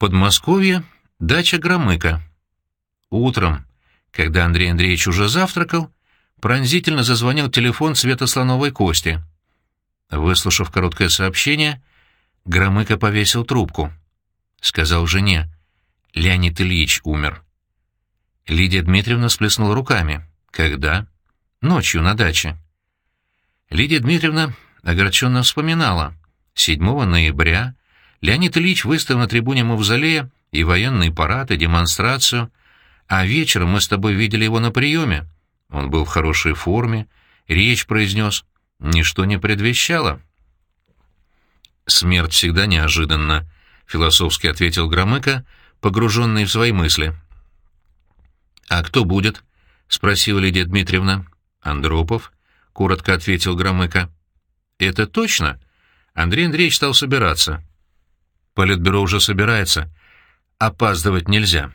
Подмосковье, дача Громыка. Утром, когда Андрей Андреевич уже завтракал, пронзительно зазвонил телефон цвета кости. Выслушав короткое сообщение, Громыко повесил трубку. Сказал жене, Леонид Ильич умер. Лидия Дмитриевна сплеснула руками. Когда? Ночью на даче. Лидия Дмитриевна огорченно вспоминала. 7 ноября Леонид Ильич выставил на трибуне Мавзолея и военный парад, и демонстрацию, а вечером мы с тобой видели его на приеме. Он был в хорошей форме, речь произнес, ничто не предвещало. «Смерть всегда неожиданна», — философски ответил Громыко, погруженный в свои мысли. «А кто будет?» — спросила Лидия Дмитриевна. «Андропов», — коротко ответил Громыко. «Это точно?» Андрей Андреевич стал собираться. «Политбюро уже собирается. Опаздывать нельзя».